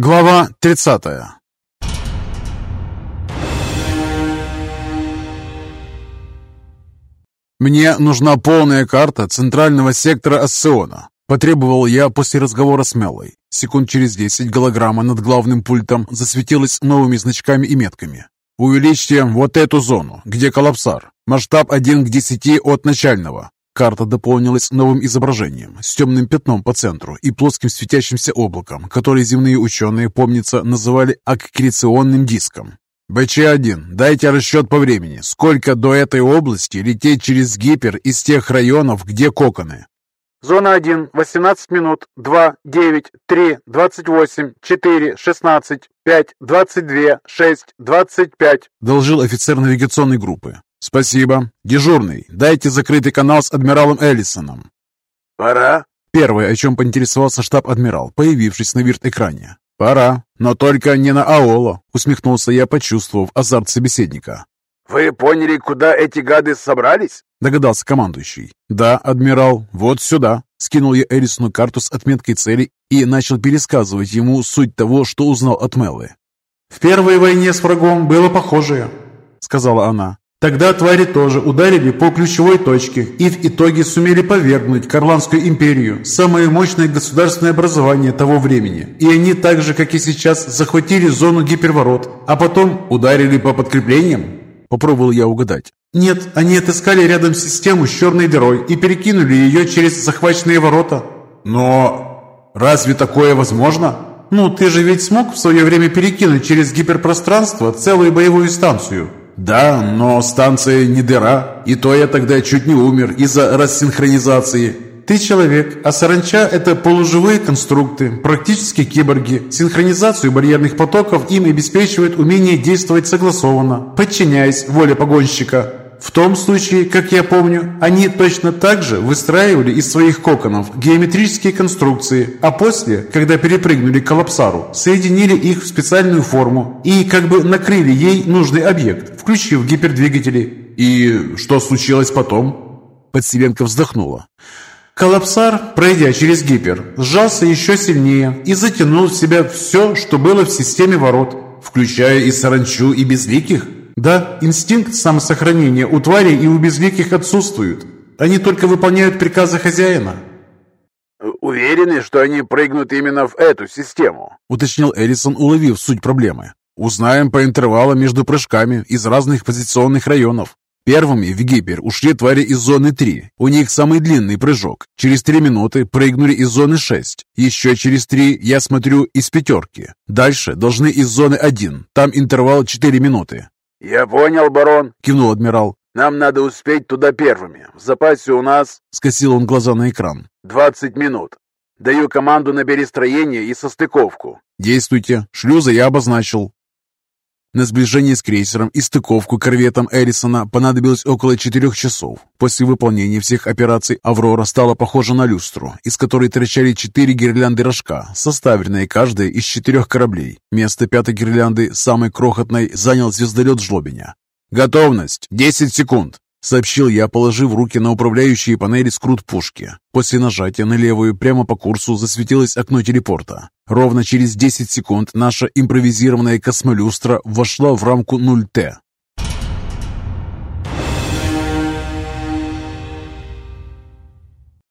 Глава 30 «Мне нужна полная карта центрального сектора Ассиона», потребовал я после разговора с Мелой. Секунд через десять голограмма над главным пультом засветилась новыми значками и метками. «Увеличьте вот эту зону, где коллапсар. Масштаб 1 к 10 от начального. Карта дополнилась новым изображением с темным пятном по центру и плоским светящимся облаком, которое земные ученые, помнится, называли аккреционным диском. БЧ-1, дайте расчет по времени. Сколько до этой области лететь через гипер из тех районов, где коконы? Зона 1, 18 минут, 2, 9, 3, 28, 4, 16, 5, 22, 6, 25, доложил офицер навигационной группы. «Спасибо. Дежурный, дайте закрытый канал с адмиралом Эллисоном». «Пора?» Первое, о чем поинтересовался штаб-адмирал, появившись на вирт-экране. «Пора, но только не на Аоло», — усмехнулся я, почувствовав азарт собеседника. «Вы поняли, куда эти гады собрались?» — догадался командующий. «Да, адмирал, вот сюда». Скинул я Элисону карту с отметкой цели и начал пересказывать ему суть того, что узнал от Меллы. «В первой войне с врагом было похожее», — сказала она. Тогда твари тоже ударили по ключевой точке и в итоге сумели повергнуть Карланскую империю, самое мощное государственное образование того времени. И они так же, как и сейчас, захватили зону гиперворот, а потом ударили по подкреплениям. Попробовал я угадать. Нет, они отыскали рядом систему с черной дырой и перекинули ее через захваченные ворота. Но разве такое возможно? Ну, ты же ведь смог в свое время перекинуть через гиперпространство целую боевую станцию. «Да, но станция не дыра, и то я тогда чуть не умер из-за рассинхронизации». «Ты человек, а саранча – это полуживые конструкты, практически киборги. Синхронизацию барьерных потоков им обеспечивает умение действовать согласованно, подчиняясь воле погонщика». В том случае, как я помню, они точно так же выстраивали из своих коконов геометрические конструкции, а после, когда перепрыгнули к коллапсару, соединили их в специальную форму и как бы накрыли ей нужный объект, включив гипердвигатели. И что случилось потом? Подселенко вздохнула. Коллапсар, пройдя через гипер, сжался еще сильнее и затянул в себя все, что было в системе ворот, включая и саранчу, и безликих. Да, инстинкт самосохранения у тварей и у безликих отсутствует. Они только выполняют приказы хозяина. «Уверены, что они прыгнут именно в эту систему?» уточнил Эллисон, уловив суть проблемы. «Узнаем по интервалам между прыжками из разных позиционных районов. Первыми в Гипер ушли твари из зоны 3. У них самый длинный прыжок. Через 3 минуты прыгнули из зоны 6. Еще через 3, я смотрю, из пятерки. Дальше должны из зоны 1. Там интервал 4 минуты. «Я понял, барон», — кивнул адмирал. «Нам надо успеть туда первыми. В запасе у нас...» — скосил он глаза на экран. «Двадцать минут. Даю команду на перестроение и состыковку». «Действуйте. Шлюзы я обозначил». На сближение с крейсером и стыковку корветом Эрисона понадобилось около четырех часов. После выполнения всех операций «Аврора» стала похожа на люстру, из которой торчали четыре гирлянды рожка, составленные каждая из четырех кораблей. Место пятой гирлянды, самой крохотной, занял звездолет Жлобиня. «Готовность! Десять секунд!» Сообщил я, положив руки на управляющие панели скрут пушки. После нажатия на левую прямо по курсу засветилось окно телепорта. Ровно через 10 секунд наша импровизированная космолюстра вошла в рамку 0Т.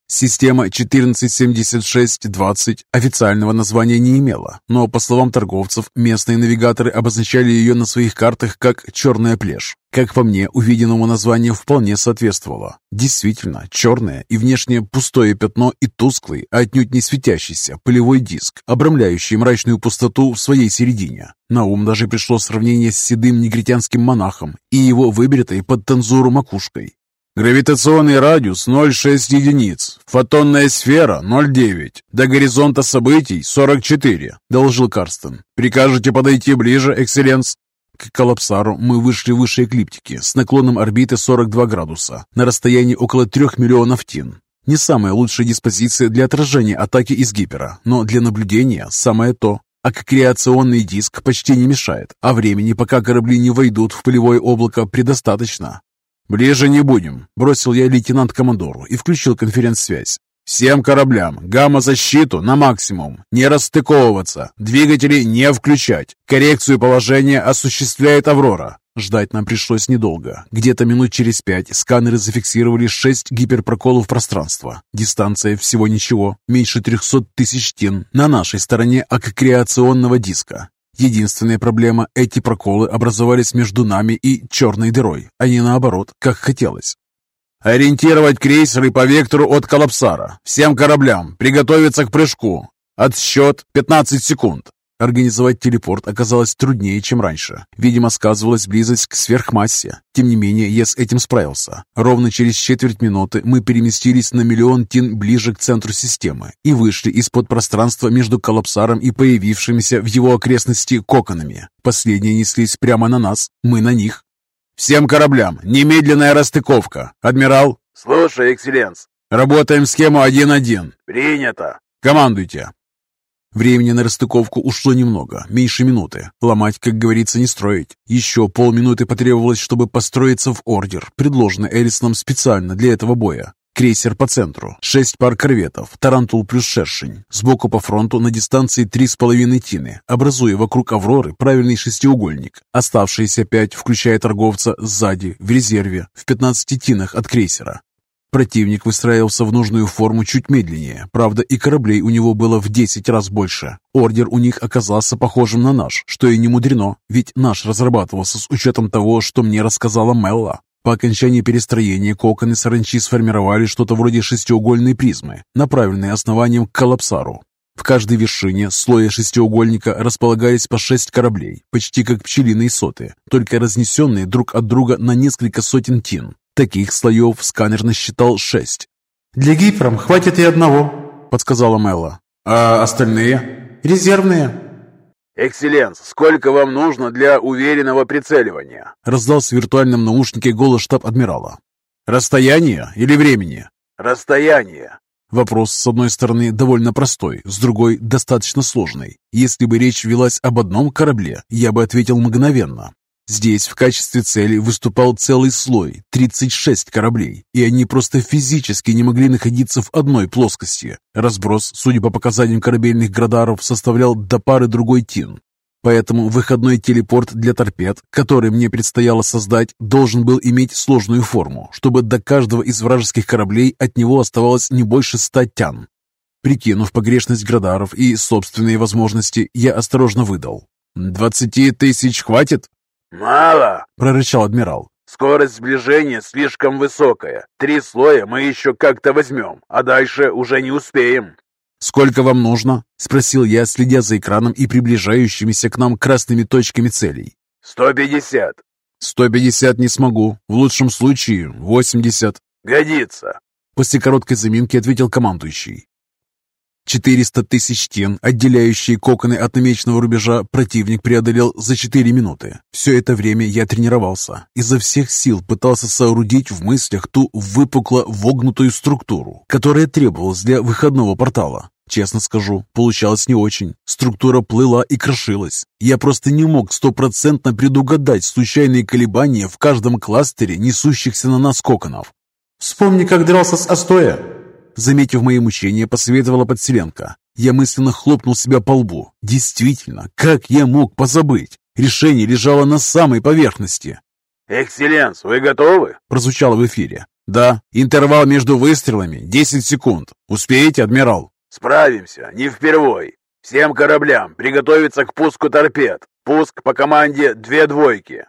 Система 1476-20 официального названия не имела, но, по словам торговцев, местные навигаторы обозначали ее на своих картах как «черная плешь». Как по мне, увиденному названию вполне соответствовало. Действительно, черное и внешне пустое пятно и тусклый, а отнюдь не светящийся, полевой диск, обрамляющий мрачную пустоту в своей середине. На ум даже пришло сравнение с седым негритянским монахом и его выбритой под танзуру макушкой. Гравитационный радиус 0,6 единиц, фотонная сфера 0,9, до горизонта событий 44, доложил Карстен. Прикажете подойти ближе, экселленс? К коллапсару мы вышли выше эклиптики с наклоном орбиты 42 градуса на расстоянии около 3 миллионов тин. Не самая лучшая диспозиция для отражения атаки из гипера, но для наблюдения самое то. Аккреационный диск почти не мешает, а времени, пока корабли не войдут в полевое облако, предостаточно. «Ближе не будем», – бросил я лейтенант-командору и включил конференц-связь. Всем кораблям гамма-защиту на максимум, не расстыковываться, двигатели не включать. Коррекцию положения осуществляет «Аврора». Ждать нам пришлось недолго. Где-то минут через пять сканеры зафиксировали шесть гиперпроколов пространства. Дистанция всего ничего, меньше 300 тысяч тен на нашей стороне аккреационного диска. Единственная проблема – эти проколы образовались между нами и черной дырой, а не наоборот, как хотелось. Ориентировать крейсеры по вектору от коллапсара. Всем кораблям приготовиться к прыжку. Отсчет 15 секунд. Организовать телепорт оказалось труднее, чем раньше. Видимо, сказывалась близость к сверхмассе. Тем не менее, я с этим справился. Ровно через четверть минуты мы переместились на миллион тин ближе к центру системы и вышли из-под пространства между коллапсаром и появившимися в его окрестности коконами. Последние неслись прямо на нас, мы на них. «Всем кораблям! Немедленная расстыковка! Адмирал!» «Слушаю, excellence!» «Работаем схему 1-1!» «Принято!» «Командуйте!» Времени на расстыковку ушло немного, меньше минуты. Ломать, как говорится, не строить. Еще полминуты потребовалось, чтобы построиться в ордер, предложенный Элисоном специально для этого боя. Крейсер по центру, шесть пар корветов, Тарантул плюс Шершень. Сбоку по фронту на дистанции три с половиной тины, образуя вокруг Авроры правильный шестиугольник. Оставшиеся пять, включая торговца, сзади, в резерве, в 15 тинах от крейсера. Противник выстраивался в нужную форму чуть медленнее, правда и кораблей у него было в 10 раз больше. Ордер у них оказался похожим на наш, что и не мудрено, ведь наш разрабатывался с учетом того, что мне рассказала Мелла. По окончании перестроения коконы саранчи сформировали что-то вроде шестиугольной призмы, направленной основанием к коллапсару. В каждой вершине слоя шестиугольника располагались по шесть кораблей, почти как пчелиные соты, только разнесенные друг от друга на несколько сотен тин. Таких слоев сканер насчитал шесть. «Для гипером хватит и одного», — подсказала Мелла. «А остальные?» «Резервные». «Экселленс, сколько вам нужно для уверенного прицеливания?» Раздался в виртуальном наушнике голос штаб-адмирала. «Расстояние или времени?» «Расстояние». Вопрос, с одной стороны, довольно простой, с другой – достаточно сложный. Если бы речь велась об одном корабле, я бы ответил мгновенно. Здесь в качестве цели выступал целый слой, 36 кораблей, и они просто физически не могли находиться в одной плоскости. Разброс, судя по показаниям корабельных градаров, составлял до пары другой тин. Поэтому выходной телепорт для торпед, который мне предстояло создать, должен был иметь сложную форму, чтобы до каждого из вражеских кораблей от него оставалось не больше ста тян. Прикинув погрешность градаров и собственные возможности, я осторожно выдал. «Двадцати тысяч хватит?» «Мало!» – прорычал адмирал. «Скорость сближения слишком высокая. Три слоя мы еще как-то возьмем, а дальше уже не успеем». «Сколько вам нужно?» – спросил я, следя за экраном и приближающимися к нам красными точками целей. «Сто пятьдесят». «Сто пятьдесят не смогу. В лучшем случае восемьдесят». «Годится». После короткой заминки ответил командующий. 400 тысяч тен, отделяющие коконы от намеченного рубежа, противник преодолел за 4 минуты. Все это время я тренировался. Изо всех сил пытался соорудить в мыслях ту выпукло вогнутую структуру, которая требовалась для выходного портала. Честно скажу, получалось не очень. Структура плыла и крошилась. Я просто не мог стопроцентно предугадать случайные колебания в каждом кластере несущихся на нас коконов. «Вспомни, как дрался с Астоя», Заметив мои мучения, посоветовала подселенка. Я мысленно хлопнул себя по лбу. Действительно, как я мог позабыть? Решение лежало на самой поверхности. «Экселленс, вы готовы?» Прозвучало в эфире. «Да, интервал между выстрелами 10 секунд. Успеете, адмирал?» «Справимся, не впервой. Всем кораблям приготовиться к пуску торпед. Пуск по команде «Две двойки».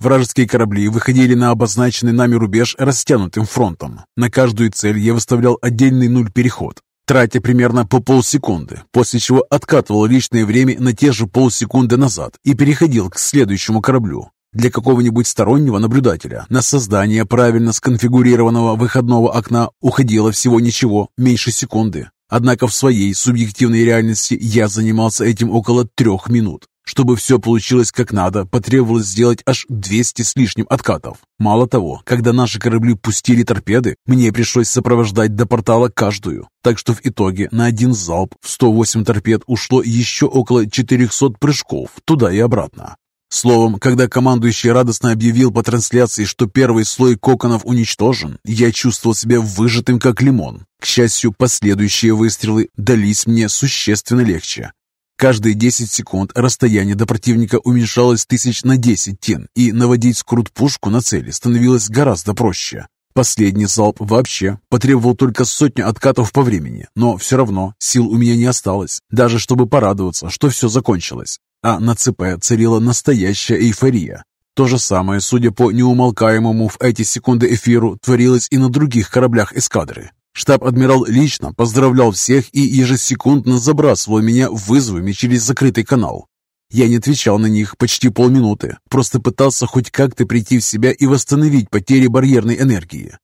Вражеские корабли выходили на обозначенный нами рубеж растянутым фронтом. На каждую цель я выставлял отдельный нуль-переход, тратя примерно по полсекунды, после чего откатывал личное время на те же полсекунды назад и переходил к следующему кораблю. Для какого-нибудь стороннего наблюдателя на создание правильно сконфигурированного выходного окна уходило всего ничего, меньше секунды. Однако в своей субъективной реальности я занимался этим около трех минут. Чтобы все получилось как надо, потребовалось сделать аж 200 с лишним откатов. Мало того, когда наши корабли пустили торпеды, мне пришлось сопровождать до портала каждую. Так что в итоге на один залп в 108 торпед ушло еще около 400 прыжков туда и обратно. Словом, когда командующий радостно объявил по трансляции, что первый слой коконов уничтожен, я чувствовал себя выжатым как лимон. К счастью, последующие выстрелы дались мне существенно легче. Каждые 10 секунд расстояние до противника уменьшалось тысяч на 10 тен, и наводить скрут-пушку на цели становилось гораздо проще. Последний залп вообще потребовал только сотню откатов по времени, но все равно сил у меня не осталось, даже чтобы порадоваться, что все закончилось. А на ЦП царила настоящая эйфория. То же самое, судя по неумолкаемому в эти секунды эфиру, творилось и на других кораблях эскадры. Штаб-адмирал лично поздравлял всех и ежесекундно забрасывал меня вызовами через закрытый канал. Я не отвечал на них почти полминуты, просто пытался хоть как-то прийти в себя и восстановить потери барьерной энергии.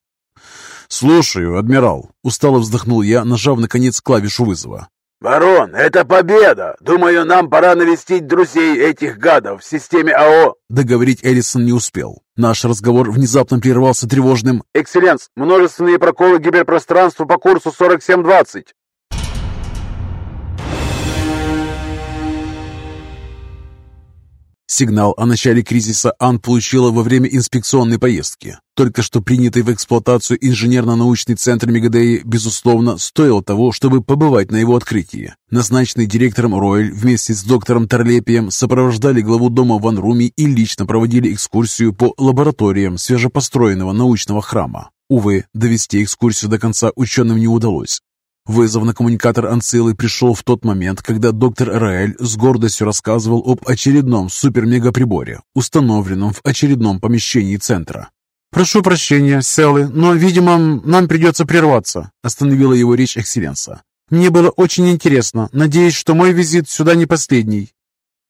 «Слушаю, адмирал», — устало вздохнул я, нажав наконец клавишу вызова. «Барон, это победа! Думаю, нам пора навестить друзей этих гадов в системе АО!» Договорить Эллисон не успел. Наш разговор внезапно прервался тревожным «Экселленс, множественные проколы гиперпространства по курсу 4720!» Сигнал о начале кризиса Ан получила во время инспекционной поездки. Только что принятый в эксплуатацию инженерно-научный центр Мегадеи, безусловно, стоил того, чтобы побывать на его открытии. Назначенный директором Ройль вместе с доктором Торлепием сопровождали главу дома Ван Руми и лично проводили экскурсию по лабораториям свежепостроенного научного храма. Увы, довести экскурсию до конца ученым не удалось. Вызов на коммуникатор Анцилы пришел в тот момент, когда доктор Раэль с гордостью рассказывал об очередном супер-мега-приборе, установленном в очередном помещении центра. «Прошу прощения, Селы, но, видимо, нам придется прерваться», остановила его речь Экселленса. «Мне было очень интересно. Надеюсь, что мой визит сюда не последний».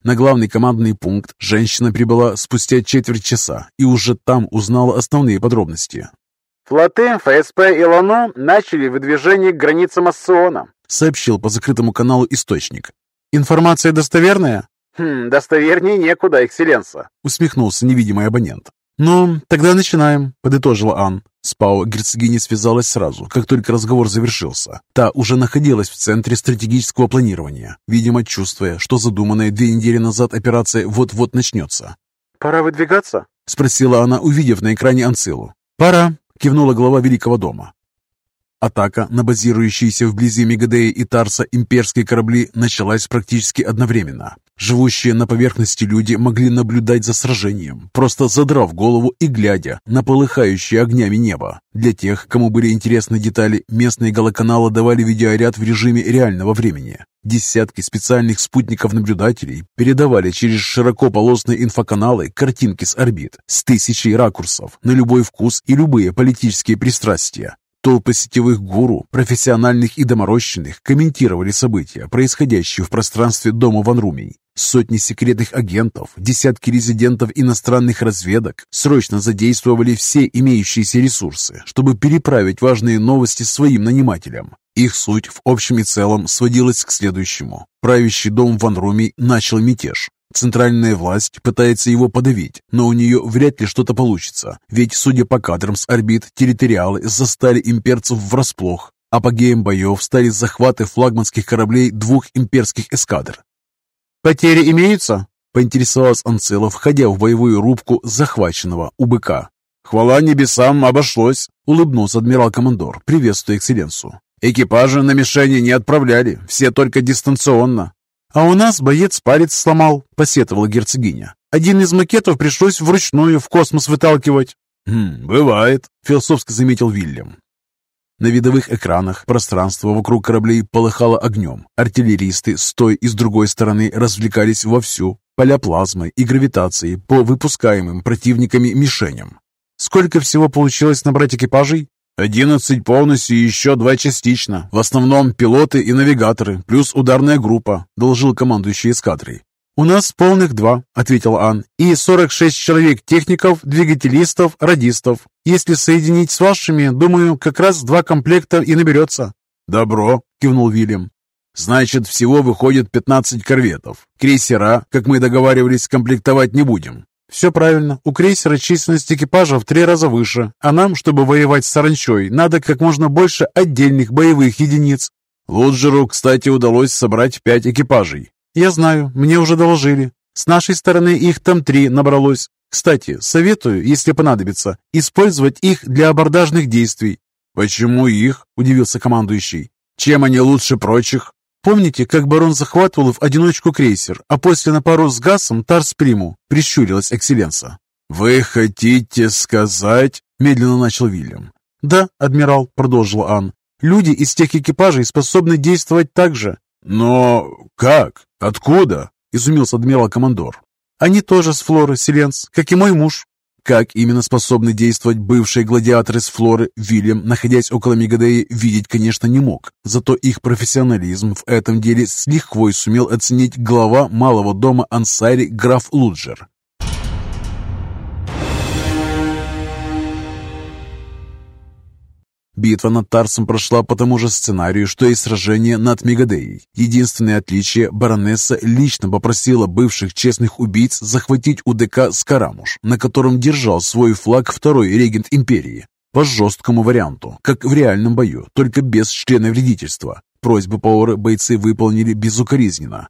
На главный командный пункт женщина прибыла спустя четверть часа и уже там узнала основные подробности. Флоты ФСП и ЛАНО начали выдвижение к границам Ассиона, сообщил по закрытому каналу источник. «Информация достоверная?» «Хм, достовернее некуда, экселленса», усмехнулся невидимый абонент. «Ну, тогда начинаем», — подытожила Ан. С Пао герцогиня связалась сразу, как только разговор завершился. Та уже находилась в центре стратегического планирования, видимо, чувствуя, что задуманная две недели назад операция вот-вот начнется. «Пора выдвигаться?» — спросила она, увидев на экране Анцилу. «Пора», кивнула глава Великого дома. Атака на базирующиеся вблизи Мегадеи и Тарса имперские корабли началась практически одновременно. Живущие на поверхности люди могли наблюдать за сражением, просто задрав голову и глядя на полыхающее огнями небо. Для тех, кому были интересны детали, местные голоканалы давали видеоряд в режиме реального времени. Десятки специальных спутников-наблюдателей передавали через широкополосные инфоканалы картинки с орбит с тысячей ракурсов на любой вкус и любые политические пристрастия. Толпы сетевых гуру, профессиональных и доморощенных, комментировали события, происходящие в пространстве дома Ван Румей. Сотни секретных агентов, десятки резидентов иностранных разведок срочно задействовали все имеющиеся ресурсы, чтобы переправить важные новости своим нанимателям. Их суть в общем и целом сводилась к следующему. Правящий дом Ван Румей начал мятеж. Центральная власть пытается его подавить, но у нее вряд ли что-то получится, ведь, судя по кадрам с орбит, территориалы застали имперцев врасплох. Апогеем боев стали захваты флагманских кораблей двух имперских эскадр. «Потери имеются?» – поинтересовался Анцелов, входя в боевую рубку захваченного у быка. «Хвала небесам, обошлось!» – улыбнулся адмирал-командор, приветствуя экселленцу. «Экипажи на мишени не отправляли, все только дистанционно. «А у нас боец палец сломал», — посетовала герцогиня. «Один из макетов пришлось вручную в космос выталкивать». «Хм, бывает», — философски заметил Вильям. На видовых экранах пространство вокруг кораблей полыхало огнем. Артиллеристы с той и с другой стороны развлекались вовсю. Поля плазмы и гравитации по выпускаемым противниками мишеням. «Сколько всего получилось набрать экипажей?» «Одиннадцать полностью и еще два частично. В основном пилоты и навигаторы, плюс ударная группа», — доложил командующий эскадрой. «У нас полных два», — ответил Ан, — «и 46 человек техников, двигателистов, радистов. Если соединить с вашими, думаю, как раз два комплекта и наберется». «Добро», — кивнул Вильям. «Значит, всего выходит 15 корветов. Крейсера, как мы договаривались, комплектовать не будем. «Все правильно. У крейсера численность экипажа в три раза выше, а нам, чтобы воевать с саранчой, надо как можно больше отдельных боевых единиц». Луджеру, кстати, удалось собрать пять экипажей. «Я знаю, мне уже доложили». С нашей стороны их там три набралось. Кстати, советую, если понадобится, использовать их для абордажных действий». «Почему их?» – удивился командующий. «Чем они лучше прочих?» «Помните, как барон захватывал в одиночку крейсер, а после на пару с Гасом Тарс Приму?» – прищурилась Экселленса. «Вы хотите сказать...» – медленно начал Вильям. «Да, адмирал», – продолжил Ан. «Люди из тех экипажей способны действовать так же». «Но как? Откуда?» – изумился адмирал-командор. Они тоже с Флоры, Селенс, как и мой муж. Как именно способны действовать бывшие гладиаторы с Флоры, Вильям, находясь около Мегадеи, видеть, конечно, не мог. Зато их профессионализм в этом деле с лихвой сумел оценить глава малого дома Ансари граф Луджер. Битва над Тарсом прошла по тому же сценарию, что и сражение над Мегадеей. Единственное отличие – баронесса лично попросила бывших честных убийц захватить УДК Скарамуш, на котором держал свой флаг второй регент империи. По жесткому варианту, как в реальном бою, только без члена вредительства. Просьбы Паоры бойцы выполнили безукоризненно.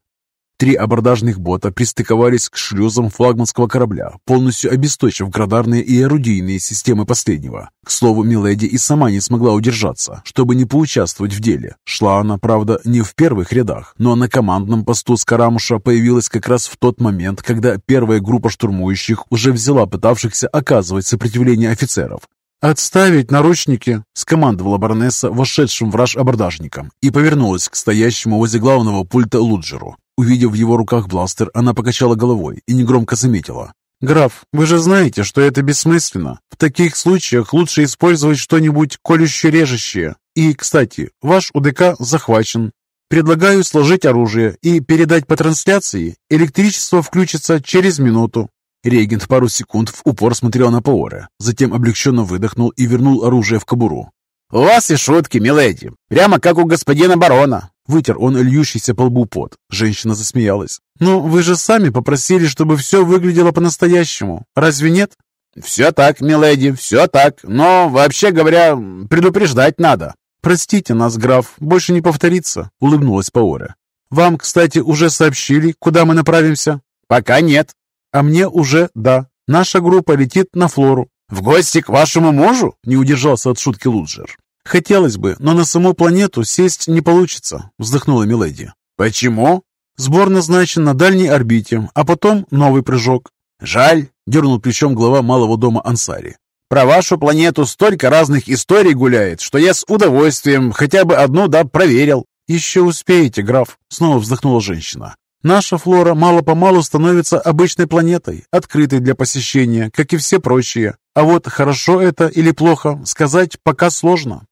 Три абордажных бота пристыковались к шлюзам флагманского корабля, полностью обесточив градарные и орудийные системы последнего. К слову, Миледи и сама не смогла удержаться, чтобы не поучаствовать в деле. Шла она, правда, не в первых рядах, но на командном посту Скарамуша появилась как раз в тот момент, когда первая группа штурмующих уже взяла пытавшихся оказывать сопротивление офицеров. «Отставить наручники!» – скомандовала баронесса вошедшим враж абордажником и повернулась к стоящему возле главного пульта Луджеру. Увидев в его руках бластер, она покачала головой и негромко заметила. «Граф, вы же знаете, что это бессмысленно. В таких случаях лучше использовать что-нибудь колюще-режущее. И, кстати, ваш УДК захвачен. Предлагаю сложить оружие и передать по трансляции. Электричество включится через минуту». Регент пару секунд в упор смотрел на Паора, затем облегченно выдохнул и вернул оружие в кобуру. «У вас и шутки, миледи, прямо как у господина барона. Вытер он льющийся по лбу пот. Женщина засмеялась. «Ну, вы же сами попросили, чтобы все выглядело по-настоящему. Разве нет?» «Все так, миледи, все так. Но, вообще говоря, предупреждать надо». «Простите нас, граф, больше не повторится», — улыбнулась Паора. «Вам, кстати, уже сообщили, куда мы направимся?» «Пока нет». «А мне уже да. Наша группа летит на Флору». «В гости к вашему мужу?» — не удержался от шутки Луджер. «Хотелось бы, но на саму планету сесть не получится», — вздохнула Миледи. «Почему?» «Сбор назначен на дальней орбите, а потом новый прыжок». «Жаль», — дернул плечом глава малого дома Ансари. «Про вашу планету столько разных историй гуляет, что я с удовольствием хотя бы одну, да, проверил». «Еще успеете, граф», — снова вздохнула женщина. «Наша флора мало-помалу становится обычной планетой, открытой для посещения, как и все прочие. А вот хорошо это или плохо, сказать пока сложно.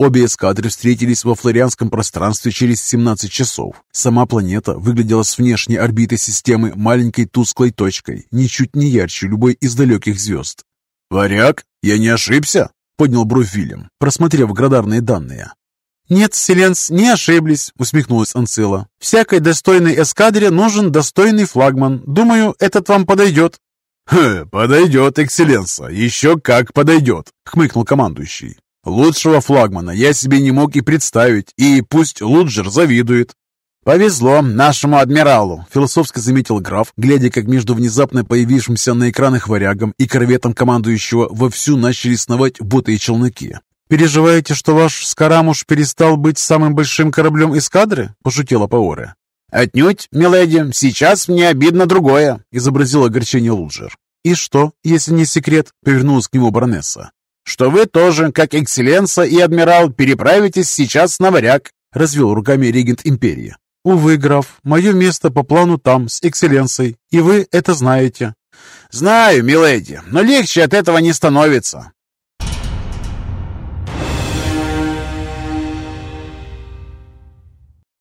Обе эскадры встретились во флорианском пространстве через 17 часов. Сама планета выглядела с внешней орбиты системы маленькой тусклой точкой, ничуть не ярче любой из далеких звезд. «Варяг, я не ошибся?» — поднял бровь Вильям, просмотрев градарные данные. «Нет, Селенс, не ошиблись», — усмехнулась Анцила. «Всякой достойной эскадре нужен достойный флагман. Думаю, этот вам подойдет». «Хм, подойдет, Экселленса, еще как подойдет», — хмыкнул командующий. Лучшего флагмана я себе не мог и представить, и пусть Луджер завидует. «Повезло нашему адмиралу», — философски заметил граф, глядя, как между внезапно появившимся на экранах варягом и корветом командующего вовсю начали сновать боты и челноки. «Переживаете, что ваш Скарамуш перестал быть самым большим кораблем эскадры?» — пошутила Паоре. «Отнюдь, миледи, сейчас мне обидно другое», — изобразил огорчение Луджер. «И что, если не секрет?» — повернулась к нему баронесса что вы тоже, как экселленса и адмирал, переправитесь сейчас на варяг», — развел руками регент империи. «Увы, граф, мое место по плану там, с экселленсой, и вы это знаете». «Знаю, миледи, но легче от этого не становится».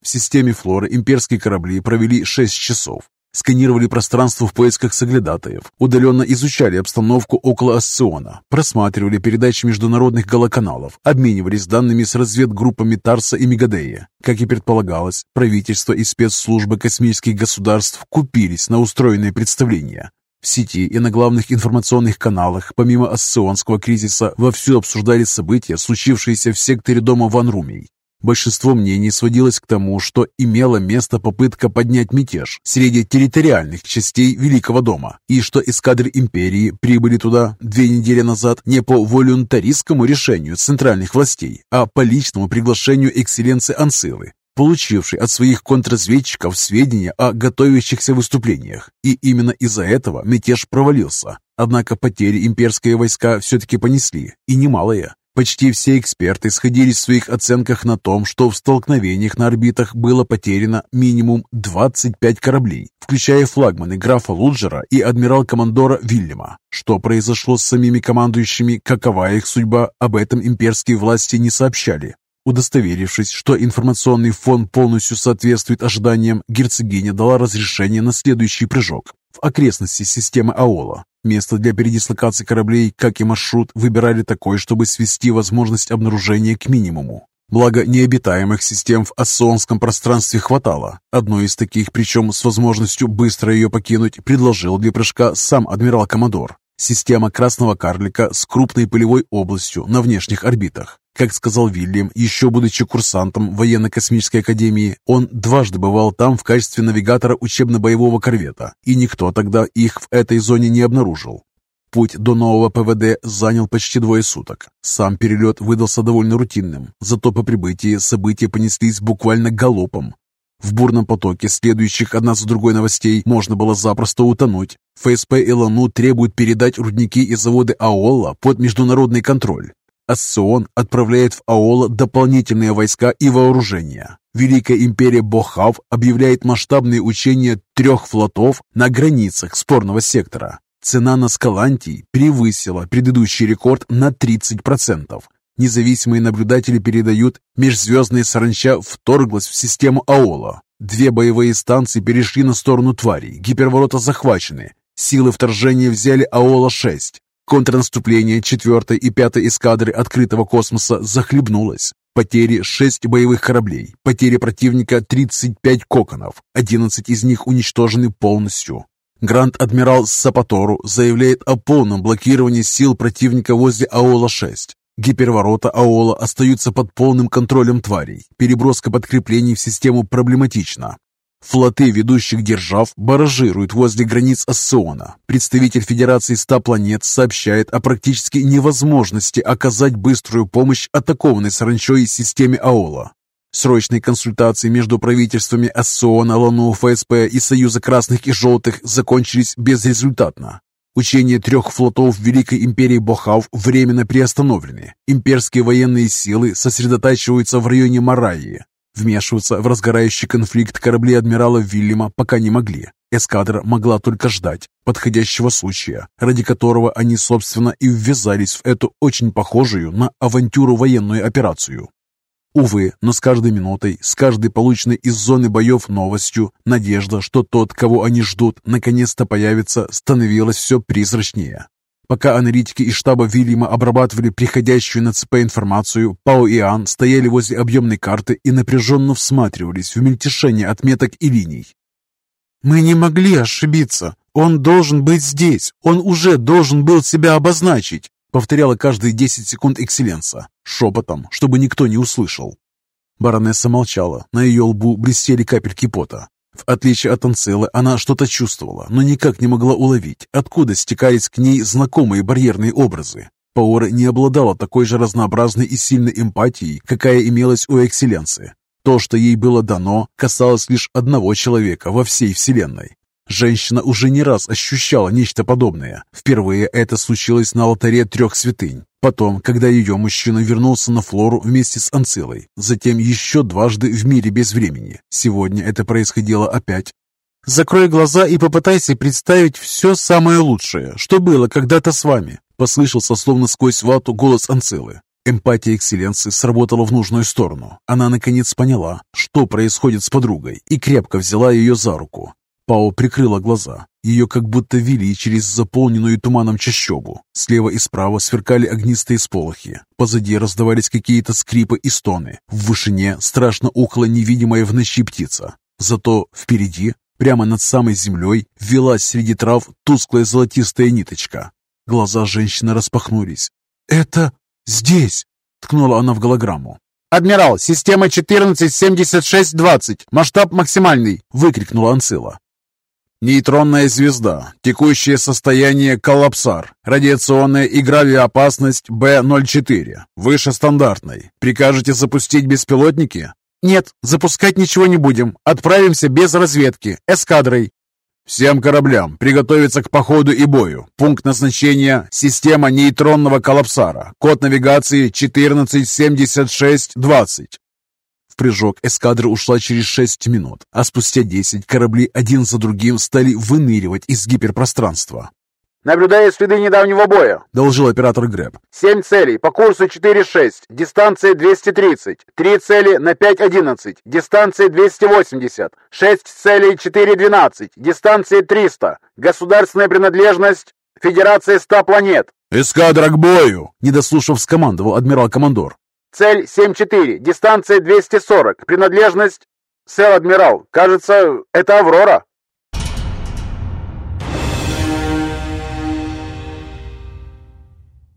В системе флоры имперские корабли провели 6 часов. Сканировали пространство в поисках соглядатаев, удаленно изучали обстановку около Асциона, просматривали передачи международных голоканалов, обменивались данными с разведгруппами Тарса и Мегадея. Как и предполагалось, правительство и спецслужбы космических государств купились на устроенное представление. В сети и на главных информационных каналах, помимо асционского кризиса, вовсю обсуждали события, случившиеся в секторе дома Ван Румей. Большинство мнений сводилось к тому, что имела место попытка поднять мятеж среди территориальных частей Великого дома, и что эскадры империи прибыли туда две недели назад не по волюнтаристскому решению центральных властей, а по личному приглашению экселленции Ансилы, получивший от своих контрразведчиков сведения о готовящихся выступлениях. И именно из-за этого мятеж провалился. Однако потери имперские войска все-таки понесли, и немалые. Почти все эксперты сходились в своих оценках на том, что в столкновениях на орбитах было потеряно минимум 25 кораблей, включая флагманы графа Луджера и адмирал-командора Вильяма. Что произошло с самими командующими, какова их судьба, об этом имперские власти не сообщали. Удостоверившись, что информационный фон полностью соответствует ожиданиям, герцогиня дала разрешение на следующий прыжок в окрестности системы Аола. Место для передислокации кораблей, как и маршрут, выбирали такой, чтобы свести возможность обнаружения к минимуму. Благо, необитаемых систем в ассонском пространстве хватало. Одной из таких, причем с возможностью быстро ее покинуть, предложил для прыжка сам адмирал Комодор. Система красного карлика с крупной пылевой областью на внешних орбитах. Как сказал Вильям, еще будучи курсантом военно-космической академии, он дважды бывал там в качестве навигатора учебно-боевого корвета, и никто тогда их в этой зоне не обнаружил. Путь до нового ПВД занял почти двое суток. Сам перелет выдался довольно рутинным, зато по прибытии события понеслись буквально галопом. В бурном потоке следующих одна за другой новостей можно было запросто утонуть. ФСП Илону требует передать рудники и заводы Аолла под международный контроль. Асцион отправляет в Аола дополнительные войска и вооружения. Великая империя Бохав объявляет масштабные учения трех флотов на границах спорного сектора. Цена на Скалантий превысила предыдущий рекорд на 30%. Независимые наблюдатели передают, межзвездная саранча вторглась в систему Аола. Две боевые станции перешли на сторону тварей, гиперворота захвачены. Силы вторжения взяли Аола-6. Контрнаступление 4 и 5 эскадры открытого космоса захлебнулось. Потери 6 боевых кораблей, потери противника 35 коконов, 11 из них уничтожены полностью. Гранд-адмирал Сапатору заявляет о полном блокировании сил противника возле Аола-6. Гиперворота Аола остаются под полным контролем тварей. Переброска подкреплений в систему проблематична. Флоты ведущих держав баражируют возле границ Ассиона. Представитель Федерации ста планет сообщает о практически невозможности оказать быструю помощь атакованной саранчой системе Аола. Срочные консультации между правительствами Ассиона, Лану, ФСП и Союза Красных и Желтых закончились безрезультатно. Учения трех флотов Великой империи Бохав временно приостановлены. Имперские военные силы сосредотачиваются в районе Мараи. Вмешиваться в разгорающий конфликт корабли адмирала Вильяма пока не могли. Эскадра могла только ждать подходящего случая, ради которого они, собственно, и ввязались в эту очень похожую на авантюру военную операцию. Увы, но с каждой минутой, с каждой полученной из зоны боев новостью, надежда, что тот, кого они ждут, наконец-то появится, становилась все призрачнее. Пока аналитики из штаба Вильяма обрабатывали приходящую на ЦП информацию, Пао и Ан стояли возле объемной карты и напряженно всматривались в мельтешение отметок и линий. «Мы не могли ошибиться. Он должен быть здесь. Он уже должен был себя обозначить», повторяла каждые десять секунд Экселленса, шепотом, чтобы никто не услышал. Баронесса молчала, на ее лбу блестели капельки пота. В отличие от Анцелы, она что-то чувствовала, но никак не могла уловить, откуда стекались к ней знакомые барьерные образы. Паора не обладала такой же разнообразной и сильной эмпатией, какая имелась у Экселленции. То, что ей было дано, касалось лишь одного человека во всей Вселенной. Женщина уже не раз ощущала нечто подобное. Впервые это случилось на алтаре трех святынь. Потом, когда ее мужчина вернулся на Флору вместе с Анцилой. Затем еще дважды в мире без времени. Сегодня это происходило опять. «Закрой глаза и попытайся представить все самое лучшее, что было когда-то с вами», послышался словно сквозь вату голос Анцилы. Эмпатия экселленции сработала в нужную сторону. Она наконец поняла, что происходит с подругой, и крепко взяла ее за руку. Пао прикрыла глаза. Ее как будто вели через заполненную туманом чащобу. Слева и справа сверкали огнистые сполохи. Позади раздавались какие-то скрипы и стоны. В вышине страшно ухла невидимая в ночи птица. Зато впереди, прямо над самой землей, велась среди трав тусклая золотистая ниточка. Глаза женщины распахнулись. «Это здесь!» — ткнула она в голограмму. «Адмирал, система 147620, масштаб максимальный!» – выкрикнула Анцила. Нейтронная звезда. Текущее состояние коллапсар. Радиационная и гравиопасность Б-04. Выше стандартной. Прикажете запустить беспилотники? Нет, запускать ничего не будем. Отправимся без разведки. Эскадрой. Всем кораблям приготовиться к походу и бою. Пункт назначения – система нейтронного коллапсара. Код навигации 147620 прыжок эскадра ушла через 6 минут, а спустя 10 корабли один за другим стали выныривать из гиперпространства. «Наблюдаю следы недавнего боя», — доложил оператор Грэб. «Семь целей по курсу 4.6, дистанция 230, три цели на 5.11, дистанция 280, шесть целей 4.12, дистанция 300, государственная принадлежность Федерация 100 планет». «Эскадра к бою!» — недослушав, скомандовал адмирал-командор. Цель 7-4, дистанция 240, принадлежность... Сэр Адмирал, кажется, это Аврора.